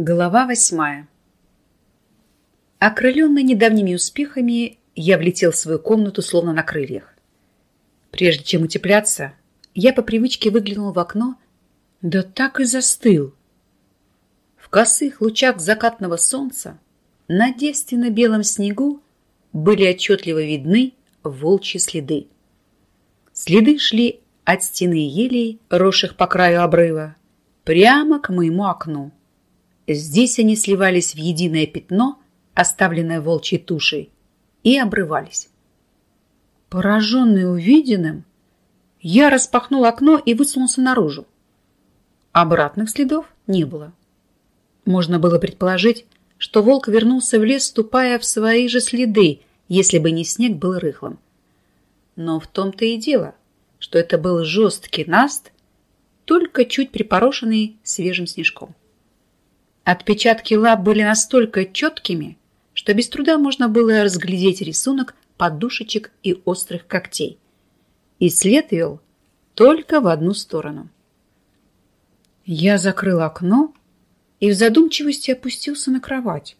Глава восьмая. Окрыленный недавними успехами, я влетел в свою комнату словно на крыльях. Прежде чем утепляться, я по привычке выглянул в окно, да так и застыл. В косых лучах закатного солнца на девственно-белом снегу были отчетливо видны волчьи следы. Следы шли от стены елей, росших по краю обрыва, прямо к моему окну. Здесь они сливались в единое пятно, оставленное волчьей тушей, и обрывались. Пораженный увиденным, я распахнул окно и высунулся наружу. Обратных следов не было. Можно было предположить, что волк вернулся в лес, ступая в свои же следы, если бы не снег был рыхлым. Но в том-то и дело, что это был жесткий наст, только чуть припорошенный свежим снежком. Отпечатки лап были настолько четкими, что без труда можно было разглядеть рисунок подушечек и острых когтей. И след вел только в одну сторону. Я закрыл окно и в задумчивости опустился на кровать.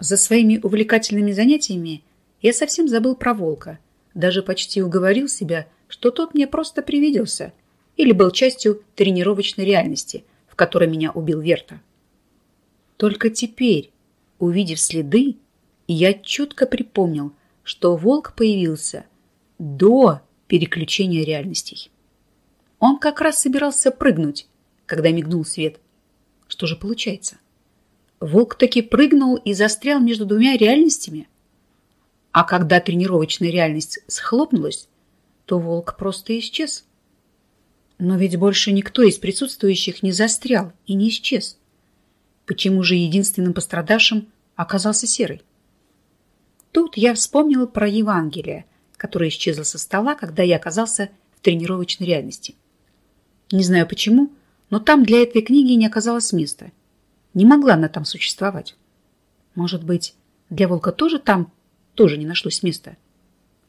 За своими увлекательными занятиями я совсем забыл про волка, даже почти уговорил себя, что тот мне просто привиделся или был частью тренировочной реальности, в которой меня убил Верта. Только теперь, увидев следы, я четко припомнил, что волк появился до переключения реальностей. Он как раз собирался прыгнуть, когда мигнул свет. Что же получается? Волк таки прыгнул и застрял между двумя реальностями. А когда тренировочная реальность схлопнулась, то волк просто исчез. Но ведь больше никто из присутствующих не застрял и не исчез. Почему же единственным пострадавшим оказался Серый? Тут я вспомнила про Евангелие, которое исчезло со стола, когда я оказался в тренировочной реальности. Не знаю почему, но там для этой книги не оказалось места. Не могла она там существовать. Может быть, для волка тоже там тоже не нашлось места?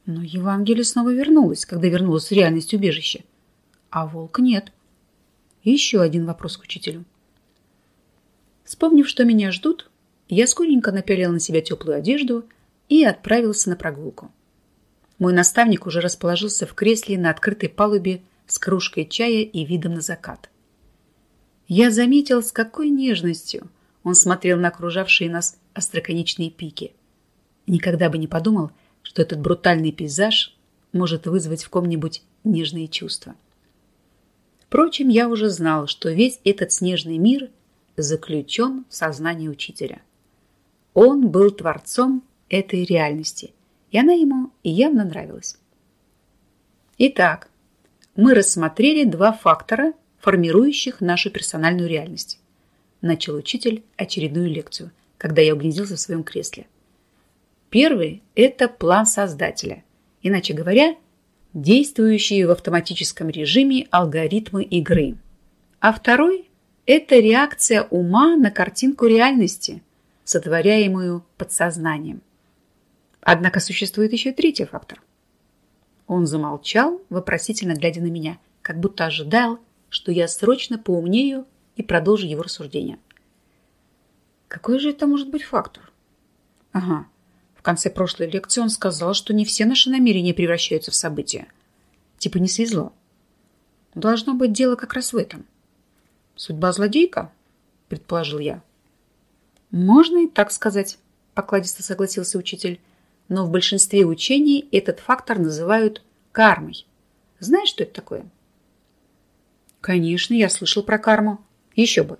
Но Евангелие снова вернулось, когда вернулось в реальность убежища. А волк нет. Еще один вопрос к учителю. Вспомнив, что меня ждут, я скоренько напялил на себя теплую одежду и отправился на прогулку. Мой наставник уже расположился в кресле на открытой палубе с кружкой чая и видом на закат. Я заметил, с какой нежностью он смотрел на окружавшие нас остроконечные пики. Никогда бы не подумал, что этот брутальный пейзаж может вызвать в ком-нибудь нежные чувства. Впрочем, я уже знал, что весь этот снежный мир заключен в сознании учителя. Он был творцом этой реальности, и она ему явно нравилась. Итак, мы рассмотрели два фактора, формирующих нашу персональную реальность. Начал учитель очередную лекцию, когда я угнездился в своем кресле. Первый – это план создателя, иначе говоря, действующие в автоматическом режиме алгоритмы игры. А второй это реакция ума на картинку реальности, сотворяемую подсознанием. Однако существует еще третий фактор. Он замолчал, вопросительно глядя на меня, как будто ожидал, что я срочно поумнею и продолжу его рассуждение. Какой же это может быть фактор? Ага, в конце прошлой лекции он сказал, что не все наши намерения превращаются в события. Типа не свезло. Должно быть дело как раз в этом. Судьба злодейка, предположил я. Можно и так сказать, покладисто согласился учитель. Но в большинстве учений этот фактор называют кармой. Знаешь, что это такое? Конечно, я слышал про карму. Еще бы.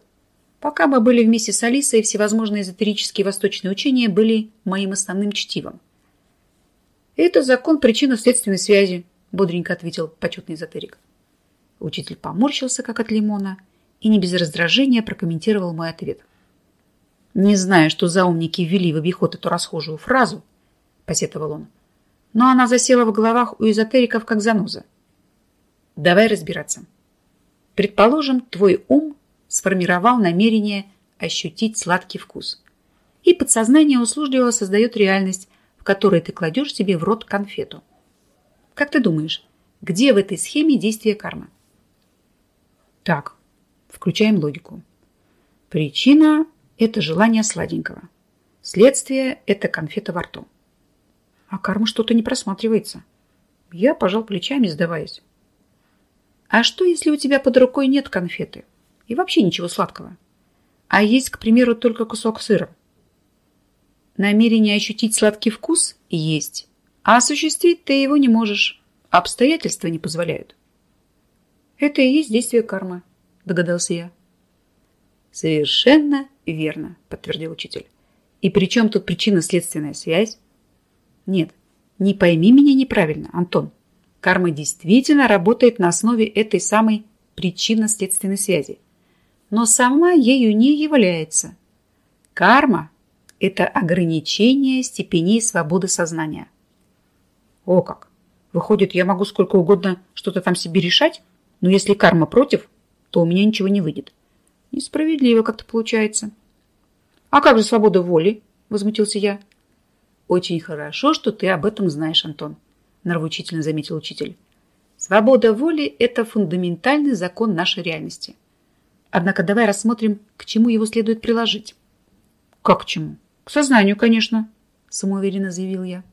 Пока мы были вместе с Алисой, всевозможные эзотерические восточные учения были моим основным чтивом. «Это закон причинно-следственной связи», – бодренько ответил почетный эзотерик. Учитель поморщился, как от лимона, и не без раздражения прокомментировал мой ответ. «Не знаю, что за умники ввели в обиход эту расхожую фразу», – посетовал он, «но она засела в головах у эзотериков как заноза. Давай разбираться. Предположим, твой ум сформировал намерение ощутить сладкий вкус, и подсознание услужливо создает реальность, в которой ты кладешь себе в рот конфету. Как ты думаешь, где в этой схеме действие кармы? Так, Включаем логику. Причина – это желание сладенького. Следствие – это конфета во рту. А карма что-то не просматривается. Я пожал плечами, сдаваясь. А что, если у тебя под рукой нет конфеты? И вообще ничего сладкого. А есть, к примеру, только кусок сыра. Намерение ощутить сладкий вкус есть, а осуществить ты его не можешь. Обстоятельства не позволяют. Это и есть действие кармы, догадался я. Совершенно верно, подтвердил учитель. И при чем тут причинно-следственная связь? Нет, не пойми меня неправильно, Антон. Карма действительно работает на основе этой самой причинно-следственной связи, но сама ею не является. Карма – это ограничение степеней свободы сознания. О как! Выходит, я могу сколько угодно что-то там себе решать, но если карма против, то у меня ничего не выйдет. Несправедливо как-то получается. А как же свобода воли? Возмутился я. Очень хорошо, что ты об этом знаешь, Антон нравоучительно заметил учитель. Свобода воли – это фундаментальный закон нашей реальности. Однако давай рассмотрим, к чему его следует приложить. Как к чему? К сознанию, конечно, самоуверенно заявил я.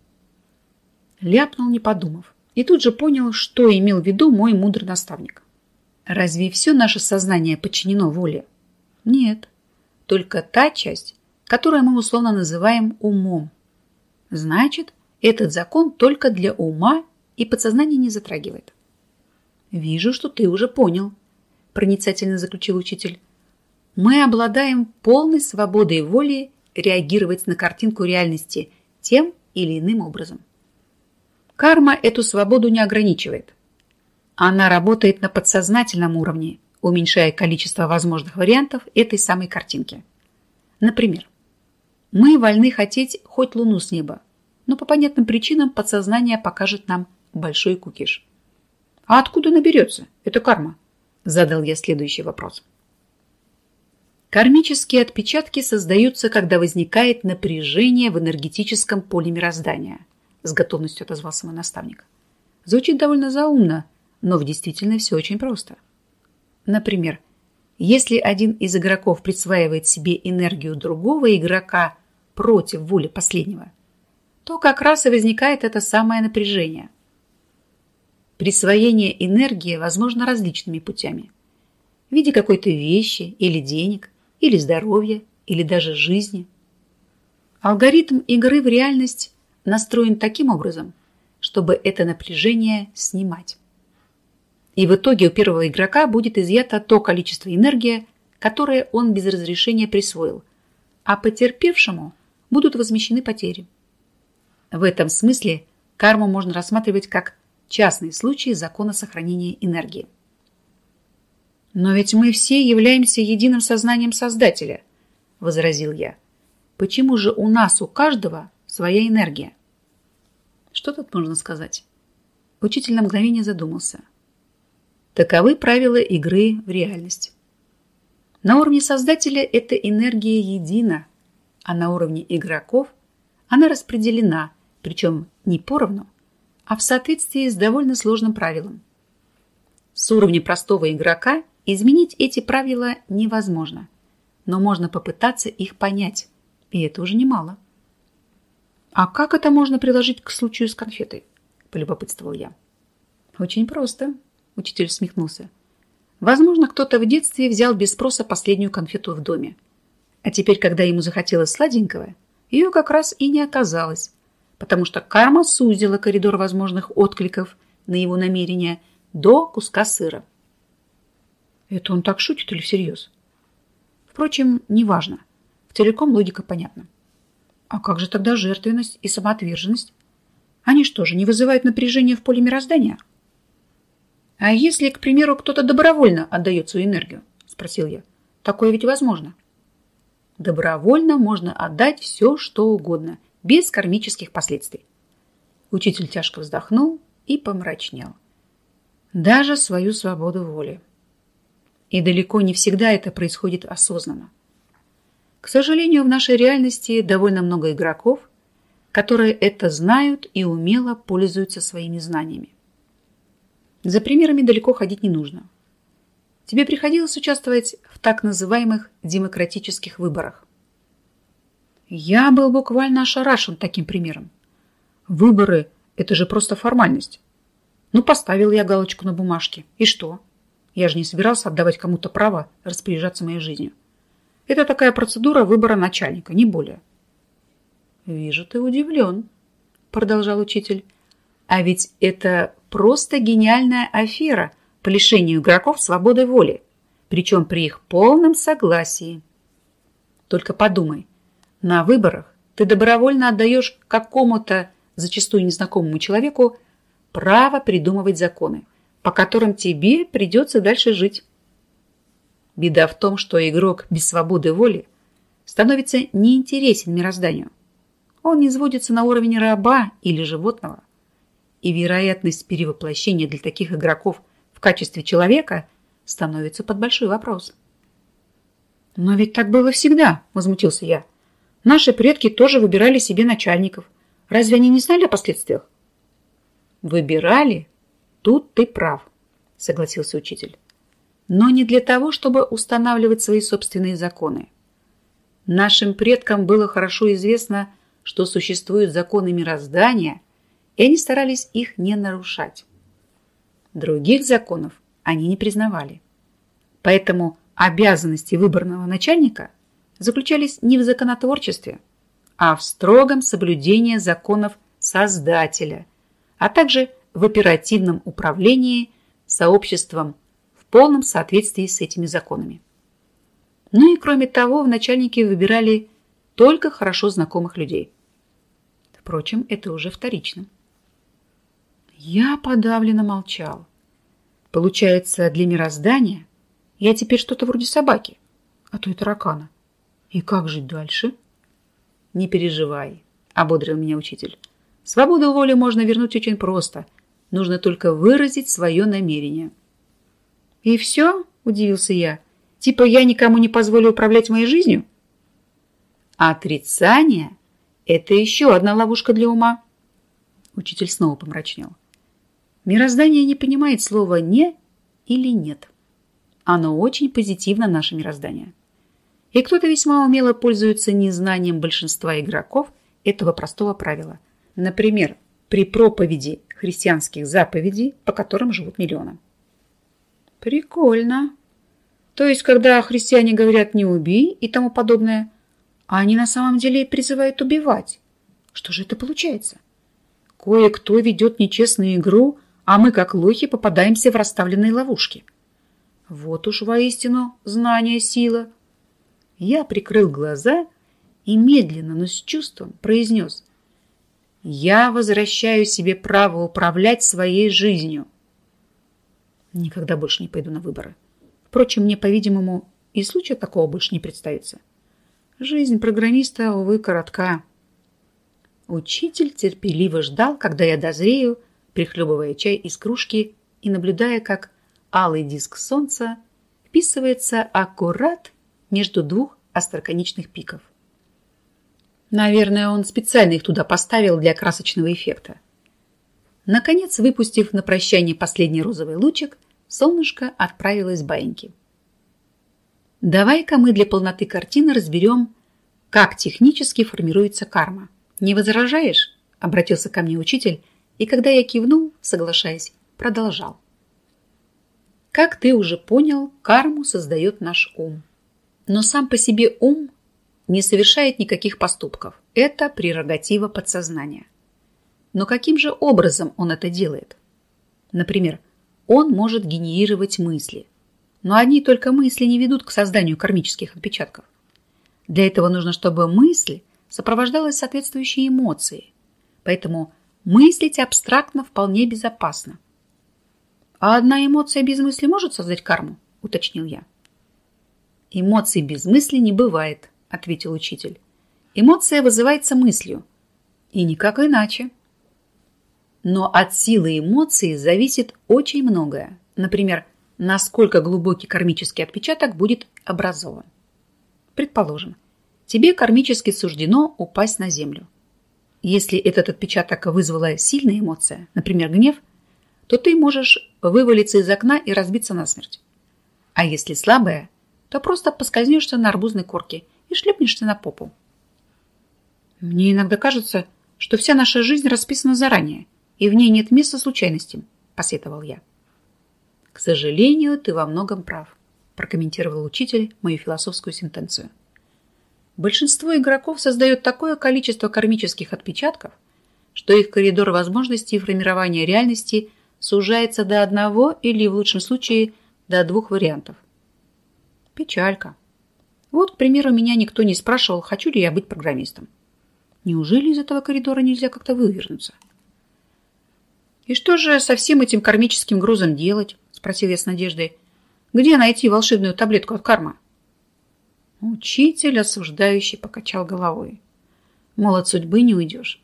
Ляпнул, не подумав, и тут же понял, что имел в виду мой мудрый наставник. Разве все наше сознание подчинено воле? Нет, только та часть, которую мы условно называем умом. Значит, этот закон только для ума и подсознание не затрагивает. «Вижу, что ты уже понял», – проницательно заключил учитель. «Мы обладаем полной свободой воли реагировать на картинку реальности тем или иным образом. Карма эту свободу не ограничивает. Она работает на подсознательном уровне, уменьшая количество возможных вариантов этой самой картинки. Например, мы вольны хотеть хоть луну с неба, но по понятным причинам подсознание покажет нам большой кукиш. А откуда наберется? Это карма. Задал я следующий вопрос. Кармические отпечатки создаются, когда возникает напряжение в энергетическом поле мироздания, с готовностью отозвался мой наставник. Звучит довольно заумно, но в действительности все очень просто. Например, если один из игроков присваивает себе энергию другого игрока против воли последнего – то как раз и возникает это самое напряжение. Присвоение энергии возможно различными путями. В виде какой-то вещи или денег, или здоровья, или даже жизни. Алгоритм игры в реальность настроен таким образом, чтобы это напряжение снимать. И в итоге у первого игрока будет изъято то количество энергии, которое он без разрешения присвоил, а потерпевшему будут возмещены потери. В этом смысле карму можно рассматривать как частный случай закона сохранения энергии. «Но ведь мы все являемся единым сознанием Создателя», – возразил я. «Почему же у нас у каждого своя энергия?» Что тут можно сказать? Учитель на мгновение задумался. Таковы правила игры в реальность. На уровне Создателя эта энергия едина, а на уровне игроков она распределена – причем не поровну, а в соответствии с довольно сложным правилом. С уровня простого игрока изменить эти правила невозможно, но можно попытаться их понять, и это уже немало. «А как это можно приложить к случаю с конфетой?» – полюбопытствовал я. «Очень просто», – учитель усмехнулся. «Возможно, кто-то в детстве взял без спроса последнюю конфету в доме. А теперь, когда ему захотелось сладенького, ее как раз и не оказалось, потому что карма сузила коридор возможных откликов на его намерения до куска сыра. Это он так шутит или всерьез? Впрочем, неважно. В целиком логика понятна. А как же тогда жертвенность и самоотверженность? Они что же, не вызывают напряжения в поле мироздания? А если, к примеру, кто-то добровольно отдает свою энергию? Спросил я. Такое ведь возможно. Добровольно можно отдать все, что угодно – без кармических последствий. Учитель тяжко вздохнул и помрачнел. Даже свою свободу воли. И далеко не всегда это происходит осознанно. К сожалению, в нашей реальности довольно много игроков, которые это знают и умело пользуются своими знаниями. За примерами далеко ходить не нужно. тебе приходилось участвовать в так называемых демократических выборах. Я был буквально ошарашен таким примером. Выборы – это же просто формальность. Ну, поставил я галочку на бумажке. И что? Я же не собирался отдавать кому-то право распоряжаться моей жизнью. Это такая процедура выбора начальника, не более. «Вижу, ты удивлен», – продолжал учитель. «А ведь это просто гениальная афера по лишению игроков свободы воли, причем при их полном согласии. Только подумай, на выборах ты добровольно отдаешь какому-то, зачастую незнакомому человеку, право придумывать законы, по которым тебе придется дальше жить. Беда в том, что игрок без свободы воли становится неинтересен мирозданию. Он не сводится на уровень раба или животного. И вероятность перевоплощения для таких игроков в качестве человека становится под большой вопрос. «Но ведь так было всегда», – возмутился я. «Наши предки тоже выбирали себе начальников. Разве они не знали о последствиях?» Выбирали? Тут ты прав, согласился учитель. Но не для того, чтобы устанавливать свои собственные законы. Нашим предкам было хорошо известно, что существуют законы мироздания, и они старались их не нарушать. Других законов они не признавали. Поэтому обязанности выборного начальника заключались не в законотворчестве, а в строгом соблюдении законов Создателя – а также в оперативном управлении сообществом в полном соответствии с этими законами. Ну и кроме того, в начальники выбирали только хорошо знакомых людей. Впрочем, это уже вторично. Я подавленно молчал. Получается, для мироздания я теперь что-то вроде собаки, а то и таракана. И как жить дальше? Не переживай, ободрил меня учитель. Свободу воли можно вернуть очень просто. Нужно только выразить свое намерение. «И все?» – удивился я. «Типа я никому не позволю управлять моей жизнью?» «Отрицание – это еще одна ловушка для ума». Учитель снова помрачнел. Мироздание не понимает слова «не» или «нет». Оно очень позитивно, наше мироздание. И кто-то весьма умело пользуется незнанием большинства игроков этого простого правила – Например, при проповеди христианских заповедей, по которым живут миллионы. Прикольно. То есть, когда христиане говорят «не убей» и тому подобное, а они на самом деле призывают убивать. Что же это получается? Кое-кто ведет нечестную игру, а мы, как лохи, попадаемся в расставленные ловушки. Вот уж воистину знание сила. Я прикрыл глаза и медленно, но с чувством произнес – я возвращаю себе право управлять своей жизнью. Никогда больше не пойду на выборы. Впрочем, мне, по-видимому, и случая такого больше не представится. Жизнь программиста, увы, коротка. Учитель терпеливо ждал, когда я дозрею, прихлебывая чай из кружки и наблюдая, как алый диск солнца вписывается аккурат между двух остроконечных пиков. Наверное, он специально их туда поставил для красочного эффекта. Наконец, выпустив на прощание последний розовый лучик, солнышко отправилось в баиньки. Давай-ка мы для полноты картины разберем, как технически формируется карма. Не возражаешь? Обратился ко мне учитель, и когда я кивнул, соглашаясь, продолжал. Как ты уже понял, карму создает наш ум. Но сам по себе ум не совершает никаких поступков. Это прерогатива подсознания. Но каким же образом он это делает? Например, он может генерировать мысли. Но одни только мысли не ведут к созданию кармических отпечатков. Для этого нужно, чтобы мысль сопровождалась соответствующей эмоцией. Поэтому мыслить абстрактно вполне безопасно. А одна эмоция без мысли может создать карму? Уточнил я. Эмоций без мысли не бывает, ответил учитель. Эмоция вызывается мыслью. И никак иначе. Но от силы эмоции зависит очень многое. Например, насколько глубокий кармический отпечаток будет образован. Предположим, тебе кармически суждено упасть на землю. Если этот отпечаток вызвала сильная эмоция, например, гнев, то ты можешь вывалиться из окна и разбиться насмерть. А если слабая, то просто поскользнешься на арбузной корке и шлепнешься на попу. Мне иногда кажется, что вся наша жизнь расписана заранее, и в ней нет места случайностям, посетовал я. К сожалению, ты во многом прав, прокомментировал учитель мою философскую сентенцию. Большинство игроков создает такое количество кармических отпечатков, что их коридор возможностей формирования реальности сужается до одного или, в лучшем случае, до двух вариантов. Печалька. Вот, к примеру, меня никто не спрашивал, хочу ли я быть программистом. Неужели из этого коридора нельзя как-то вывернуться? «И что же со всем этим кармическим грузом делать?» – спросил я с надеждой. «Где найти волшебную таблетку от кармы?» Учитель, осуждающий, покачал головой. Мол, от судьбы не уйдешь.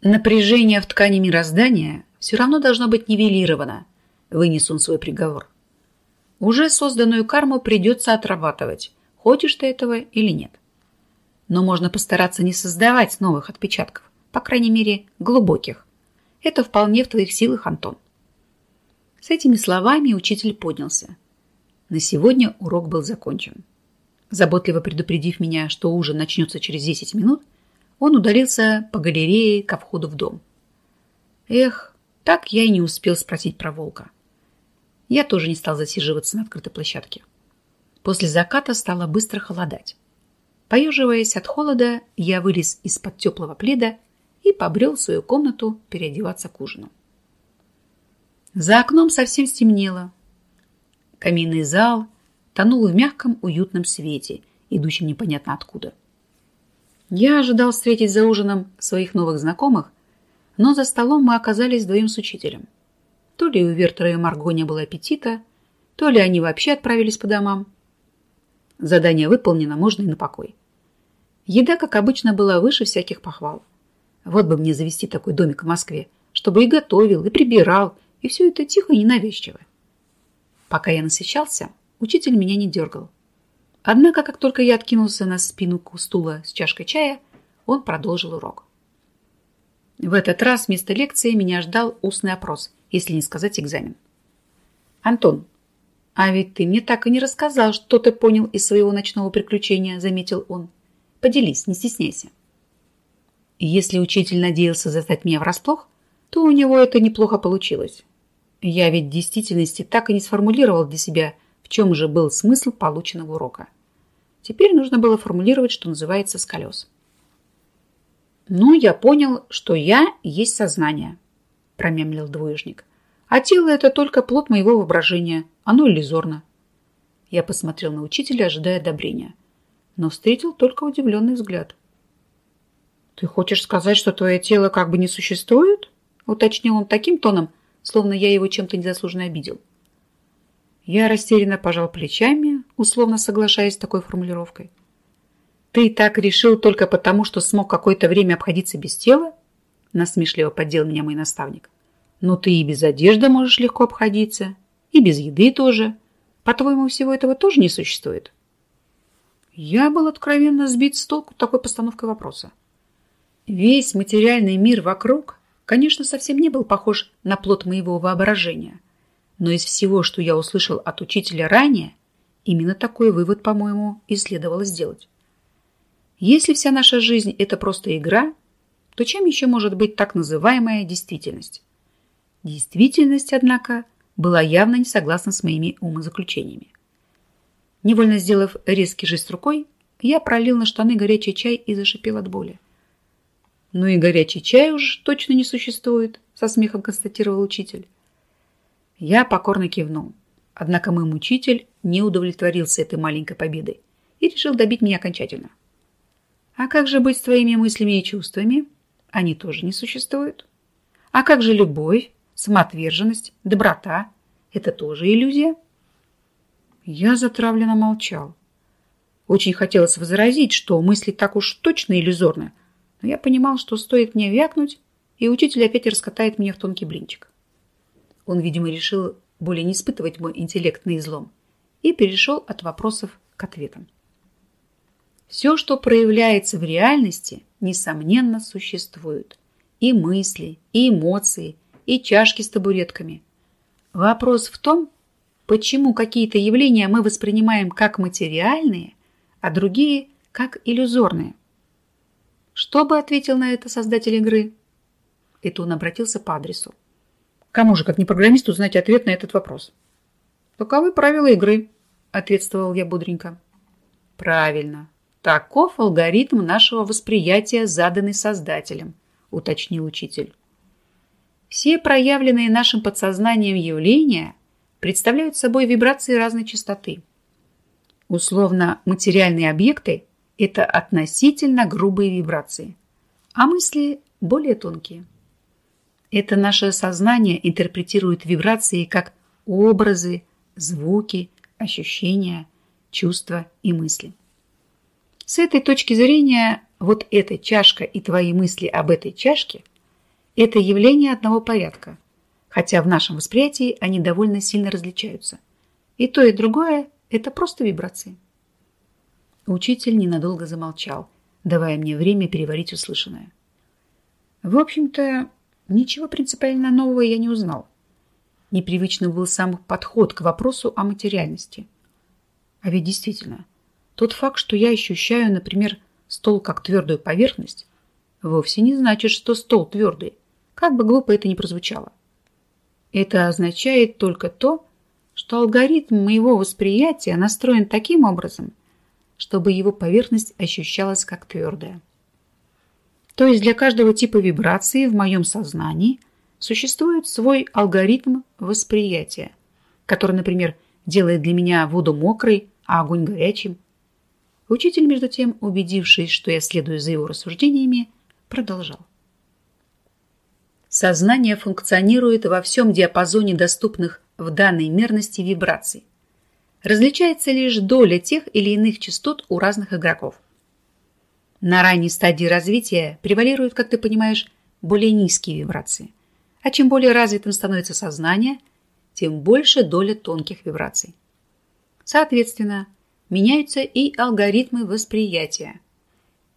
Напряжение в ткани мироздания все равно должно быть нивелировано, вынес он свой приговор. Уже созданную карму придется отрабатывать, хочешь ты этого или нет. Но можно постараться не создавать новых отпечатков, по крайней мере, глубоких. Это вполне в твоих силах, Антон. С этими словами учитель поднялся. На сегодня урок был закончен. Заботливо предупредив меня, что ужин начнется через 10 минут, он удалился по галерее ко входу в дом. Эх, так я и не успел спросить про волка. Я тоже не стал засиживаться на открытой площадке. После заката стало быстро холодать. Поеживаясь от холода, я вылез из-под теплого пледа и побрел в свою комнату переодеваться к ужину. За окном совсем стемнело. Каминный зал тонул в мягком уютном свете, идущем непонятно откуда. Я ожидал встретить за ужином своих новых знакомых, но за столом мы оказались вдвоем с учителем. То ли у Вертера и Марго не было аппетита, то ли они вообще отправились по домам. Задание выполнено, можно и на покой. Еда, как обычно, была выше всяких похвал. Вот бы мне завести такой домик в Москве, чтобы и готовил, и прибирал, и все это тихо и ненавязчиво. Пока я насыщался, учитель меня не дергал. Однако, как только я откинулся на спину стула с чашкой чая, он продолжил урок. В этот раз вместо лекции меня ждал устный опрос, если не сказать экзамен. «Антон, а ведь ты мне так и не рассказал, что ты понял из своего ночного приключения», заметил он. «Поделись, не стесняйся». Если учитель надеялся застать меня врасплох, то у него это неплохо получилось. Я ведь в действительности так и не сформулировал для себя, в чем же был смысл полученного урока. Теперь нужно было формулировать, что называется, с колес. «Ну, я понял, что я есть сознание», – промямлил двоечник. «А тело – это только плод моего воображения, оно иллюзорно». Я посмотрел на учителя, ожидая одобрения, но встретил только удивленный взгляд. «Ты хочешь сказать, что твое тело как бы не существует?» – уточнил он таким тоном, словно я его чем-то незаслуженно обидел. Я растерянно пожал плечами, условно соглашаясь с такой формулировкой. «Ты так решил только потому, что смог какое-то время обходиться без тела?» Насмешливо поддел меня мой наставник. «Но ты и без одежды можешь легко обходиться, и без еды тоже. По-твоему, всего этого тоже не существует?» Я был откровенно сбит с толку такой постановкой вопроса. Весь материальный мир вокруг, конечно, совсем не был похож на плод моего воображения. Но из всего, что я услышал от учителя ранее, именно такой вывод, по-моему, и следовало сделать. Если вся наша жизнь – это просто игра, то чем еще может быть так называемая действительность? Действительность, однако, была явно не согласна с моими умозаключениями. Невольно сделав резкий жест рукой, я пролил на штаны горячий чай и зашипел от боли. «Ну и горячий чай уж точно не существует», – со смехом констатировал учитель. Я покорно кивнул. Однако мой мучитель не удовлетворился этой маленькой победой и решил добить меня окончательно. А как же быть с твоими мыслями и чувствами? Они тоже не существуют. А как же любовь, самоотверженность, доброта? Это тоже иллюзия? Я затравленно молчал. Очень хотелось возразить, что мысли так уж точно иллюзорны, но я понимал, что стоит мне вякнуть, и учитель опять раскатает меня в тонкий блинчик. Он, видимо, решил более не испытывать мой интеллект на излом и перешел от вопросов к ответам. Все, что проявляется в реальности, несомненно, существует. И мысли, и эмоции, и чашки с табуретками. Вопрос в том, почему какие-то явления мы воспринимаем как материальные, а другие как иллюзорные. Что бы ответил на это создатель игры? Это он обратился по адресу. Кому же, как не программисту, знать ответ на этот вопрос? Таковы правила игры, ответствовал я бодренько. Правильно. Таков алгоритм нашего восприятия, заданный создателем, уточнил учитель. Все проявленные нашим подсознанием явления представляют собой вибрации разной частоты. Условно, материальные объекты – это относительно грубые вибрации, а мысли – более тонкие. Это наше сознание интерпретирует вибрации как образы, звуки, ощущения, чувства и мысли. С этой точки зрения вот эта чашка и твои мысли об этой чашке – это явление одного порядка, хотя в нашем восприятии они довольно сильно различаются. И то, и другое – это просто вибрации. Учитель ненадолго замолчал, давая мне время переварить услышанное. В общем-то, Ничего принципиально нового я не узнал. Непривычным был сам подход к вопросу о материальности. А ведь действительно, тот факт, что я ощущаю, например, стол как твердую поверхность, вовсе не значит, что стол твердый, как бы глупо это ни прозвучало. Это означает только то, что алгоритм моего восприятия настроен таким образом, чтобы его поверхность ощущалась как твердая. То есть для каждого типа вибрации в моем сознании существует свой алгоритм восприятия, который, например, делает для меня воду мокрой, а огонь горячим. Учитель, между тем, убедившись, что я следую за его рассуждениями, продолжал. Сознание функционирует во всем диапазоне доступных в данной мерности вибраций. Различается лишь доля тех или иных частот у разных игроков. На ранней стадии развития превалируют, как ты понимаешь, более низкие вибрации. А чем более развитым становится сознание, тем больше доля тонких вибраций. Соответственно, меняются и алгоритмы восприятия.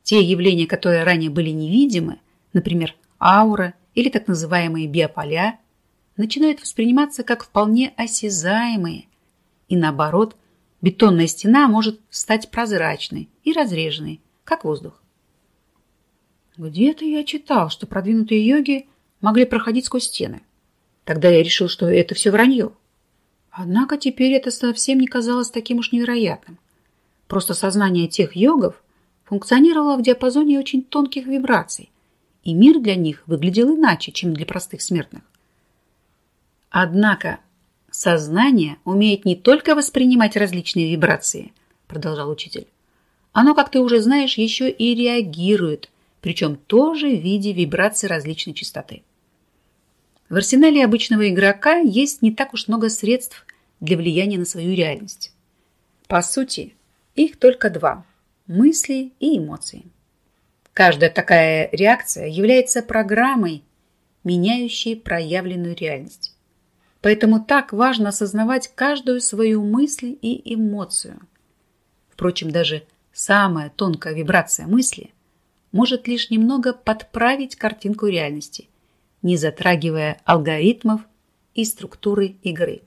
Те явления, которые ранее были невидимы, например, аура или так называемые биополя, начинают восприниматься как вполне осязаемые. И наоборот, бетонная стена может стать прозрачной и разреженной, как воздух. Где-то я читал, что продвинутые йоги могли проходить сквозь стены. Тогда я решил, что это все вранье. Однако теперь это совсем не казалось таким уж невероятным. Просто сознание тех йогов функционировало в диапазоне очень тонких вибраций, и мир для них выглядел иначе, чем для простых смертных. Однако сознание умеет не только воспринимать различные вибрации, продолжал учитель, оно, как ты уже знаешь, еще и реагирует, причем тоже в виде вибраций различной частоты. В арсенале обычного игрока есть не так уж много средств для влияния на свою реальность. По сути, их только два – мысли и эмоции. Каждая такая реакция является программой, меняющей проявленную реальность. Поэтому так важно осознавать каждую свою мысль и эмоцию. Впрочем, даже самая тонкая вибрация мысли может лишь немного подправить картинку реальности, не затрагивая алгоритмов и структуры игры.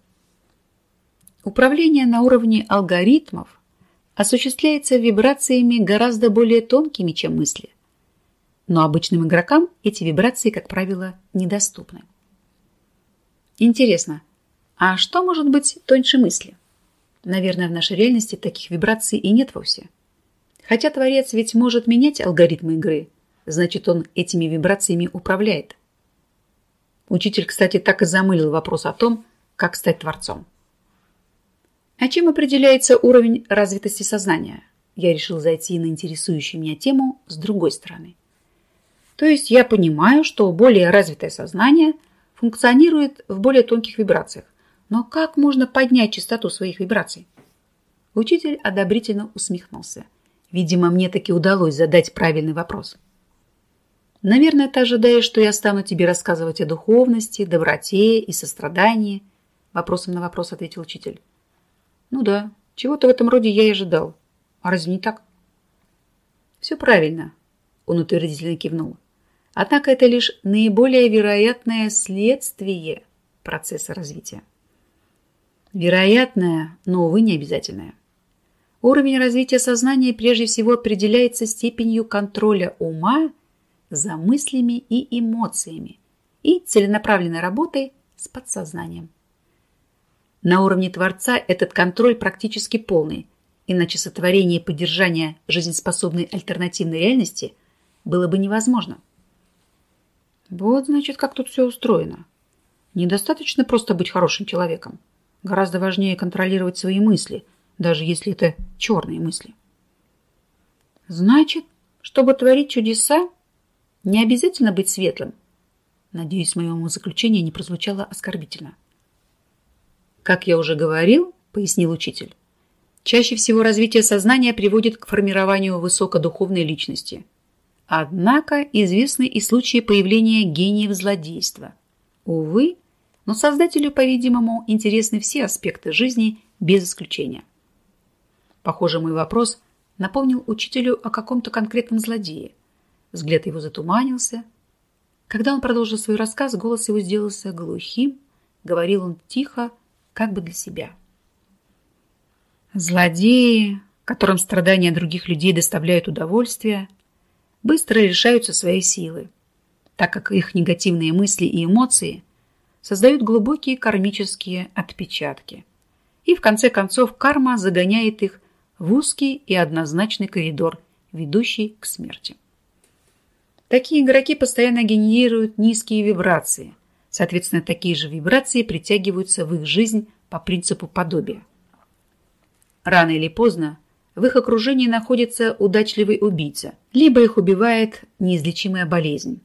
Управление на уровне алгоритмов осуществляется вибрациями гораздо более тонкими, чем мысли. Но обычным игрокам эти вибрации, как правило, недоступны. Интересно, а что может быть тоньше мысли? Наверное, в нашей реальности таких вибраций и нет вовсе. Хотя Творец ведь может менять алгоритмы игры, значит, он этими вибрациями управляет. Учитель, кстати, так и замылил вопрос о том, как стать Творцом. А чем определяется уровень развитости сознания? Я решил зайти на интересующую меня тему с другой стороны. То есть я понимаю, что более развитое сознание функционирует в более тонких вибрациях. Но как можно поднять частоту своих вибраций? Учитель одобрительно усмехнулся. Видимо, мне таки удалось задать правильный вопрос. Наверное, ты ожидаешь, что я стану тебе рассказывать о духовности, доброте и сострадании? Вопросом на вопрос ответил учитель. Ну да, чего-то в этом роде я и ожидал. А разве не так? Все правильно, он утвердительно кивнул. Однако это лишь наиболее вероятное следствие процесса развития. Вероятное, но, увы, не обязательное. Уровень развития сознания прежде всего определяется степенью контроля ума за мыслями и эмоциями и целенаправленной работой с подсознанием. На уровне Творца этот контроль практически полный, иначе сотворение и поддержание жизнеспособной альтернативной реальности было бы невозможно. Вот, значит, как тут все устроено. Недостаточно просто быть хорошим человеком. Гораздо важнее контролировать свои мысли, даже если это черные мысли. Значит, чтобы творить чудеса, не обязательно быть светлым. Надеюсь, моему заключение не прозвучало оскорбительно. Как я уже говорил, пояснил учитель, чаще всего развитие сознания приводит к формированию высокодуховной личности. Однако известны и случаи появления гениев злодейства. Увы, но создателю, по-видимому, интересны все аспекты жизни без исключения. Похоже, мой вопрос напомнил учителю о каком-то конкретном злодее. Взгляд его затуманился. Когда он продолжил свой рассказ, голос его сделался глухим. Говорил он тихо, как бы для себя. Злодеи, которым страдания других людей доставляют удовольствие, быстро решаются своей силы, так как их негативные мысли и эмоции создают глубокие кармические отпечатки. И в конце концов карма загоняет их в узкий и однозначный коридор, ведущий к смерти. Такие игроки постоянно генерируют низкие вибрации – Соответственно, такие же вибрации притягиваются в их жизнь по принципу подобия. Рано или поздно в их окружении находится удачливый убийца, либо их убивает неизлечимая болезнь.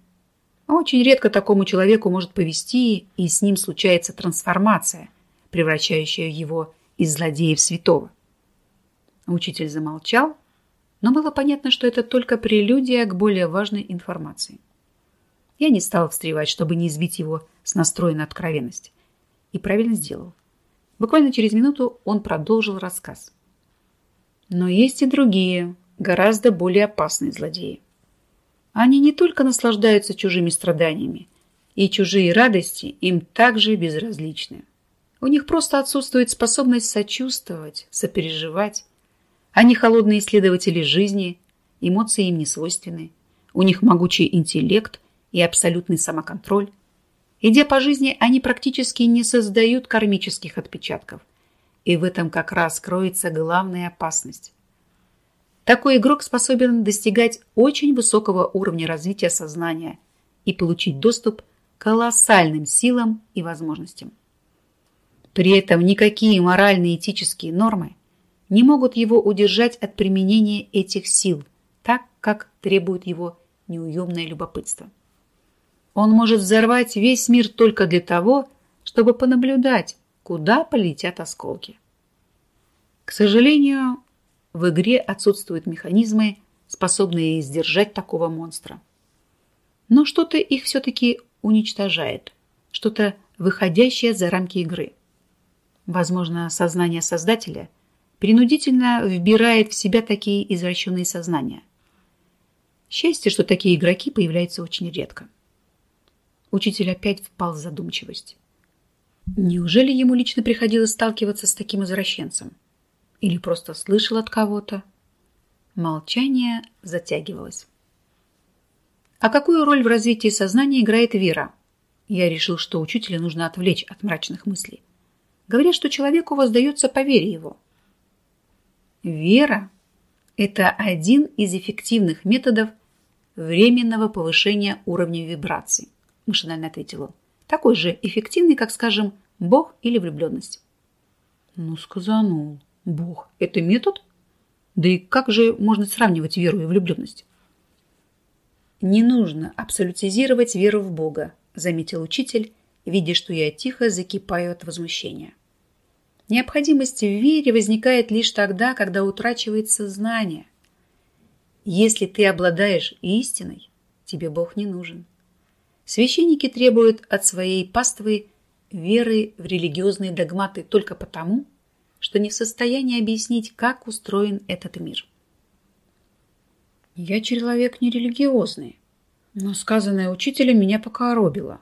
Очень редко такому человеку может повести, и с ним случается трансформация, превращающая его из злодея в святого. Учитель замолчал, но было понятно, что это только прелюдия к более важной информации. Я не стал встревать, чтобы не избить его с настроем на откровенность. И правильно сделал. Буквально через минуту он продолжил рассказ. Но есть и другие, гораздо более опасные злодеи. Они не только наслаждаются чужими страданиями, и чужие радости им также безразличны. У них просто отсутствует способность сочувствовать, сопереживать. Они холодные исследователи жизни, эмоции им не свойственны. У них могучий интеллект и абсолютный самоконтроль. Идя по жизни, они практически не создают кармических отпечатков. И в этом как раз кроется главная опасность. Такой игрок способен достигать очень высокого уровня развития сознания и получить доступ к колоссальным силам и возможностям. При этом никакие моральные и этические нормы не могут его удержать от применения этих сил, так как требует его неуемное любопытство. Он может взорвать весь мир только для того, чтобы понаблюдать, куда полетят осколки. К сожалению, в игре отсутствуют механизмы, способные сдержать такого монстра. Но что-то их все-таки уничтожает, что-то выходящее за рамки игры. Возможно, сознание создателя принудительно вбирает в себя такие извращенные сознания. Счастье, что такие игроки появляются очень редко. Учитель опять впал в задумчивость. Неужели ему лично приходилось сталкиваться с таким извращенцем? Или просто слышал от кого-то? Молчание затягивалось. А какую роль в развитии сознания играет вера? Я решил, что учителя нужно отвлечь от мрачных мыслей. Говорят, что человеку воздается по вере его. Вера – это один из эффективных методов временного повышения уровня вибраций машинально ответил он. Такой же эффективный, как, скажем, Бог или влюбленность. Ну, сказанул. Бог. Это метод? Да и как же можно сравнивать веру и влюбленность? Не нужно абсолютизировать веру в Бога, заметил учитель, видя, что я тихо закипаю от возмущения. Необходимость в вере возникает лишь тогда, когда утрачивается знание. Если ты обладаешь истиной, тебе Бог не нужен. Священники требуют от своей паствы веры в религиозные догматы только потому, что не в состоянии объяснить, как устроен этот мир. Я человек нерелигиозный, но сказанное учителем меня покоробило.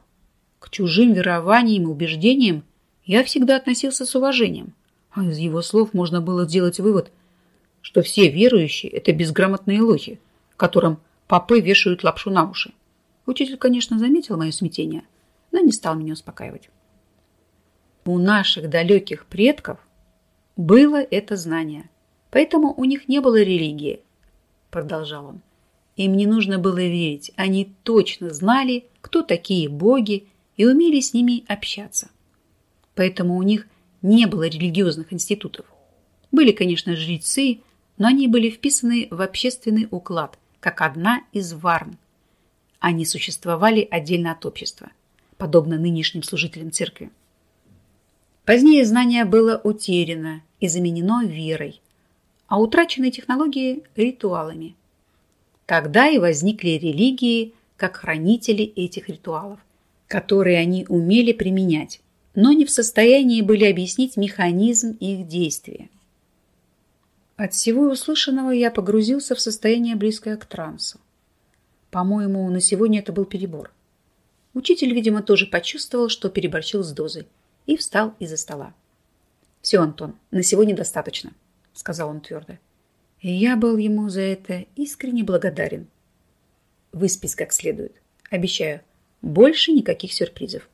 К чужим верованиям и убеждениям я всегда относился с уважением, а из его слов можно было сделать вывод, что все верующие – это безграмотные лохи, которым попы вешают лапшу на уши. Учитель, конечно, заметил мое смятение, но не стал меня успокаивать. У наших далеких предков было это знание, поэтому у них не было религии, продолжал он. Им не нужно было верить, они точно знали, кто такие боги и умели с ними общаться. Поэтому у них не было религиозных институтов. Были, конечно, жрецы, но они были вписаны в общественный уклад, как одна из варн. Они существовали отдельно от общества, подобно нынешним служителям церкви. Позднее знание было утеряно и заменено верой, а утраченные технологии – ритуалами. Тогда и возникли религии как хранители этих ритуалов, которые они умели применять, но не в состоянии были объяснить механизм их действия. От всего услышанного я погрузился в состояние, близкое к трансу. По-моему, на сегодня это был перебор. Учитель, видимо, тоже почувствовал, что переборщил с дозой, и встал из-за стола. «Все, Антон, на сегодня достаточно», — сказал он твердо. И я был ему за это искренне благодарен. Выспись как следует. Обещаю, больше никаких сюрпризов.